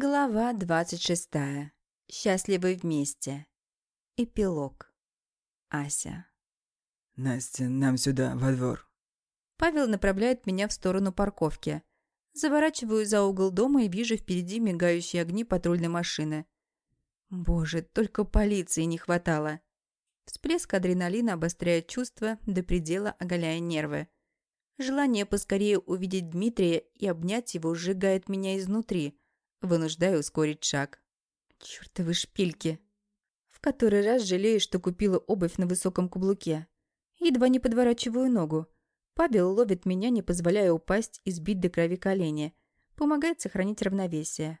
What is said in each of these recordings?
Глава двадцать шестая. Счастливы вместе. Эпилог. Ася. «Настя, нам сюда, во двор». Павел направляет меня в сторону парковки. Заворачиваю за угол дома и вижу впереди мигающие огни патрульной машины. Боже, только полиции не хватало. Всплеск адреналина обостряет чувства, до предела оголяя нервы. Желание поскорее увидеть Дмитрия и обнять его сжигает меня изнутри – вынуждая ускорить шаг. Чёртовы шпильки. В который раз жалею, что купила обувь на высоком каблуке. Едва не подворачиваю ногу. Павел ловит меня, не позволяя упасть и сбить до крови колени. Помогает сохранить равновесие.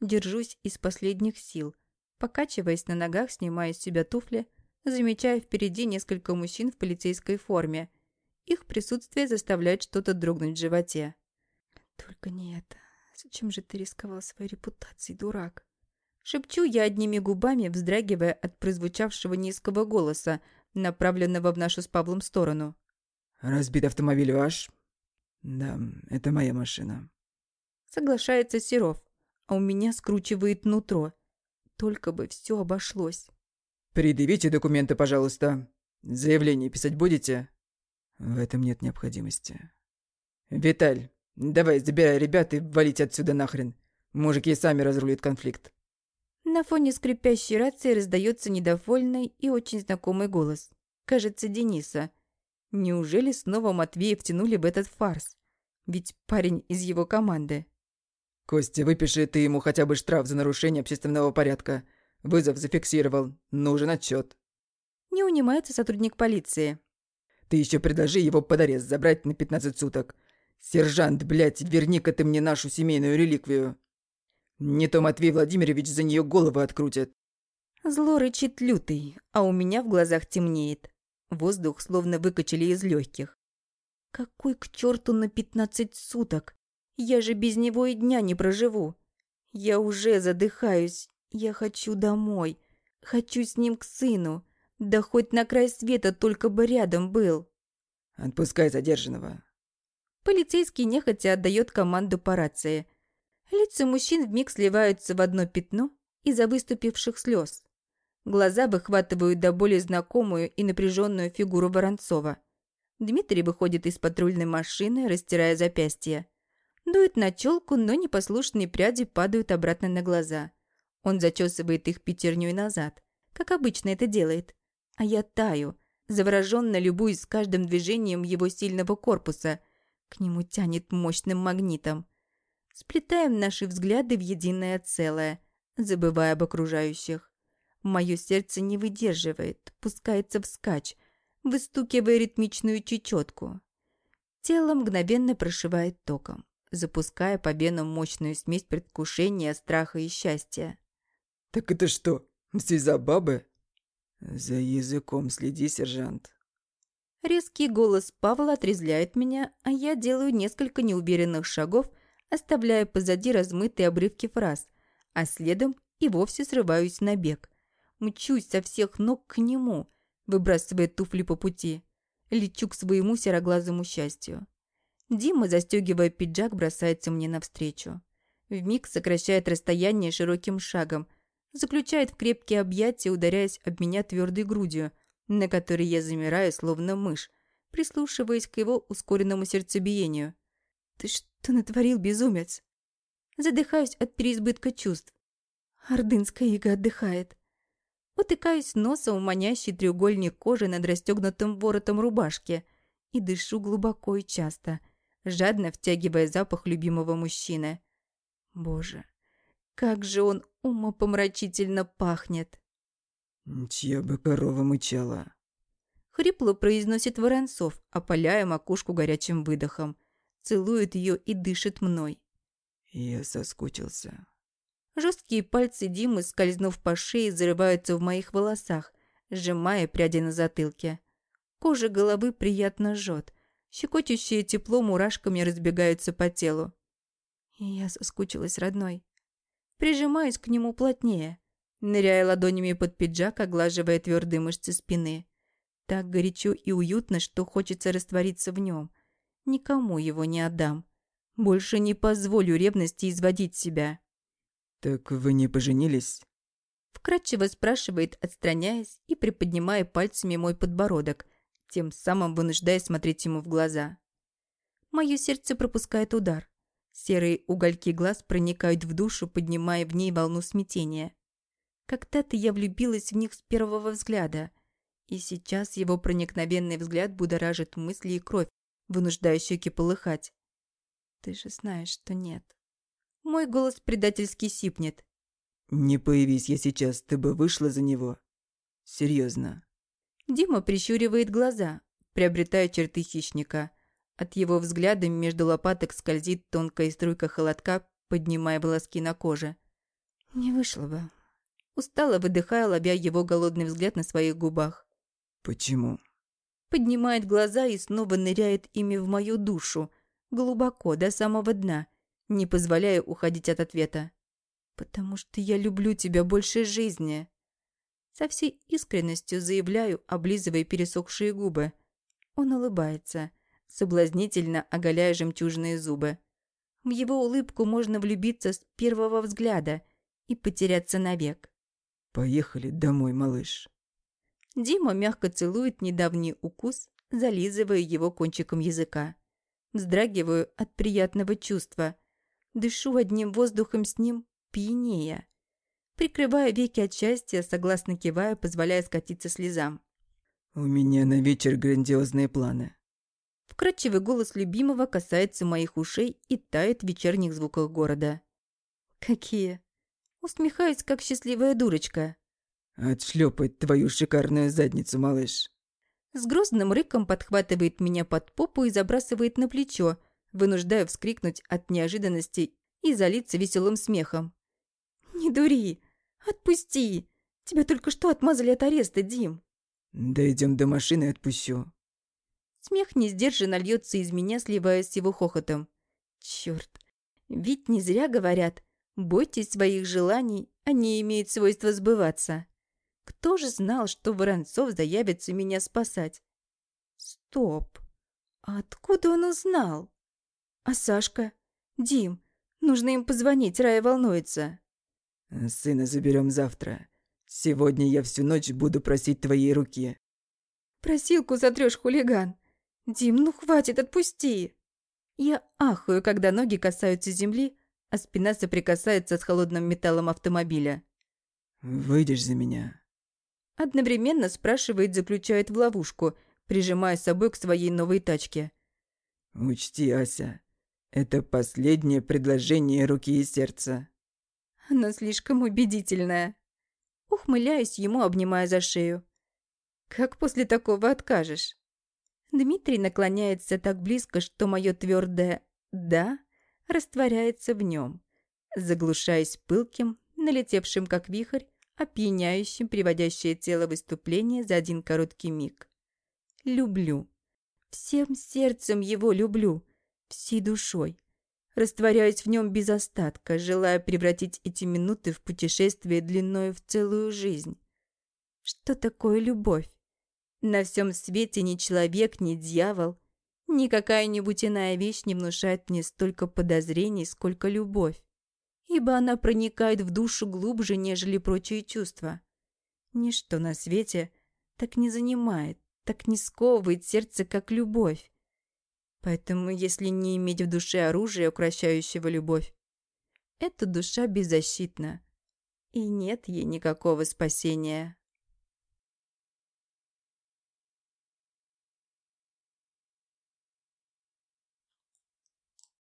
Держусь из последних сил. Покачиваясь на ногах, снимаю с себя туфли, замечая впереди несколько мужчин в полицейской форме. Их присутствие заставляет что-то дрогнуть в животе. Только не это. Зачем же ты рисковал своей репутацией, дурак? Шепчу я одними губами, вздрагивая от прозвучавшего низкого голоса, направленного в нашу с Павлом сторону. «Разбит автомобиль ваш?» «Да, это моя машина». Соглашается Серов, а у меня скручивает нутро. Только бы все обошлось. «Предъявите документы, пожалуйста. Заявление писать будете?» «В этом нет необходимости». «Виталь, Давай, забирай ребят и валите отсюда нахрен. Мужики сами разрулят конфликт. На фоне скрипящей рации раздается недовольный и очень знакомый голос. Кажется, Дениса. Неужели снова Матвея втянули в этот фарс? Ведь парень из его команды. Костя, выпиши ты ему хотя бы штраф за нарушение общественного порядка. Вызов зафиксировал. Нужен отчет. Не унимается сотрудник полиции. Ты еще предложи его под арест забрать на 15 суток. «Сержант, блядь, верни-ка ты мне нашу семейную реликвию. Не то Матвей Владимирович за нее головы открутит». Зло рычит лютый, а у меня в глазах темнеет. Воздух словно выкачали из легких. Какой к черту на пятнадцать суток? Я же без него и дня не проживу. Я уже задыхаюсь. Я хочу домой. Хочу с ним к сыну. Да хоть на край света только бы рядом был. Отпускай задержанного. Полицейский нехотя отдает команду по рации. Лица мужчин вмиг сливаются в одно пятно из-за выступивших слез. Глаза выхватывают до боли знакомую и напряженную фигуру Воронцова. Дмитрий выходит из патрульной машины, растирая запястье. Дует на челку, но непослушные пряди падают обратно на глаза. Он зачесывает их пятерней назад, как обычно это делает. А я таю, завороженно любуюсь каждым движением его сильного корпуса, к нему тянет мощным магнитом. Сплетаем наши взгляды в единое целое, забывая об окружающих. Мое сердце не выдерживает, пускается вскачь, выстукивая ритмичную чечетку. Тело мгновенно прошивает током, запуская по венам мощную смесь предвкушения, страха и счастья. «Так это что, все из-за бабы?» «За языком следи, сержант», Резкий голос Павла отрезляет меня, а я делаю несколько неуверенных шагов, оставляя позади размытые обрывки фраз, а следом и вовсе срываюсь на бег. Мчусь со всех ног к нему, выбрасывая туфли по пути. Лечу к своему сероглазому счастью. Дима, застегивая пиджак, бросается мне навстречу. Вмиг сокращает расстояние широким шагом, заключает в крепкие объятия, ударяясь об меня твердой грудью – на которой я замираю, словно мышь, прислушиваясь к его ускоренному сердцебиению. «Ты что натворил, безумец?» Задыхаюсь от переизбытка чувств. Ордынская ига отдыхает. Утыкаюсь носом в манящий треугольник кожи над расстегнутым воротом рубашки и дышу глубоко и часто, жадно втягивая запах любимого мужчины. Боже, как же он умопомрачительно пахнет. «Чья бы корова мычала?» Хрипло произносит Воронцов, опаляя макушку горячим выдохом. Целует ее и дышит мной. Я соскучился. Жесткие пальцы Димы, скользнув по шее, зарываются в моих волосах, сжимая пряди на затылке. Кожа головы приятно жжет. Щекочущее тепло мурашками разбегаются по телу. Я соскучилась, родной. Прижимаюсь к нему плотнее ныряя ладонями под пиджак, оглаживая твердые мышцы спины. Так горячо и уютно, что хочется раствориться в нем. Никому его не отдам. Больше не позволю ревности изводить себя. «Так вы не поженились?» Вкратчиво спрашивает, отстраняясь и приподнимая пальцами мой подбородок, тем самым вынуждая смотреть ему в глаза. Мое сердце пропускает удар. Серые угольки глаз проникают в душу, поднимая в ней волну смятения. Когда-то я влюбилась в них с первого взгляда, и сейчас его проникновенный взгляд будоражит мысли и кровь, вынуждая щеки полыхать. Ты же знаешь, что нет. Мой голос предательски сипнет. «Не появись я сейчас, ты бы вышла за него. Серьезно. Дима прищуривает глаза, приобретая черты хищника. От его взгляда между лопаток скользит тонкая струйка холодка, поднимая волоски на коже. «Не вышло бы». Устало выдыхая, лобя его голодный взгляд на своих губах. «Почему?» Поднимает глаза и снова ныряет ими в мою душу, глубоко, до самого дна, не позволяя уходить от ответа. «Потому что я люблю тебя больше жизни». Со всей искренностью заявляю, облизывая пересохшие губы. Он улыбается, соблазнительно оголяя жемчужные зубы. В его улыбку можно влюбиться с первого взгляда и потеряться навек. «Поехали домой, малыш». Дима мягко целует недавний укус, зализывая его кончиком языка. Вздрагиваю от приятного чувства. Дышу одним воздухом с ним, пьянее. Прикрывая веки от счастья, согласно кивая, позволяя скатиться слезам. «У меня на вечер грандиозные планы». Вкрадчивый голос любимого касается моих ушей и тает в вечерних звуках города. «Какие?» Усмехаюсь, как счастливая дурочка. «Отшлепать твою шикарную задницу, малыш». С грозным рыком подхватывает меня под попу и забрасывает на плечо, вынуждая вскрикнуть от неожиданности и залиться веселым смехом. «Не дури! Отпусти! Тебя только что отмазали от ареста, Дим!» «Дойдем до машины и отпущу». Смех несдержанно льется из меня, сливаясь с его хохотом. Черт! Ведь не зря говорят, бойтесь своих желаний, они имеют свойство сбываться. Кто же знал, что Воронцов заявится меня спасать? Стоп. А откуда он узнал? А Сашка? Дим, нужно им позвонить, Рая волнуется. Сына заберем завтра. Сегодня я всю ночь буду просить твоей руки. Просилку затрешь, хулиган. Дим, ну хватит, отпусти. Я ахаю, когда ноги касаются земли, а спина соприкасается с холодным металлом автомобиля. Выйдешь за меня? Одновременно спрашивает, заключает в ловушку, прижимая собой к своей новой тачке. «Учти, Ася, это последнее предложение руки и сердца». Оно слишком убедительное. Ухмыляюсь ему, обнимая за шею. Как после такого откажешь? Дмитрий наклоняется так близко, что мое твердое «да» растворяется в нем, заглушаясь пылким, налетевшим как вихрь, опьяняющим приводящее тело выступление за один короткий миг. Люблю. Всем сердцем его люблю. Всей душой. Растворяюсь в нем без остатка, желая превратить эти минуты в путешествие длиною в целую жизнь. Что такое любовь? На всем свете ни человек, ни дьявол, ни какая-нибудь иная вещь не внушает мне столько подозрений, сколько любовь ибо она проникает в душу глубже, нежели прочие чувства. Ничто на свете так не занимает, так не сковывает сердце, как любовь. Поэтому, если не иметь в душе оружия, укращающего любовь, эта душа беззащитна, и нет ей никакого спасения.